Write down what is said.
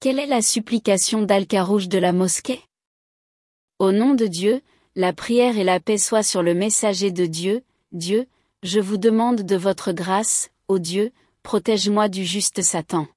Quelle est la supplication d'Al-Karouche de la mosquée? Au nom de Dieu, la prière et la paix soient sur le messager de Dieu, Dieu, je vous demande de votre grâce, ô Dieu, protège-moi du juste Satan.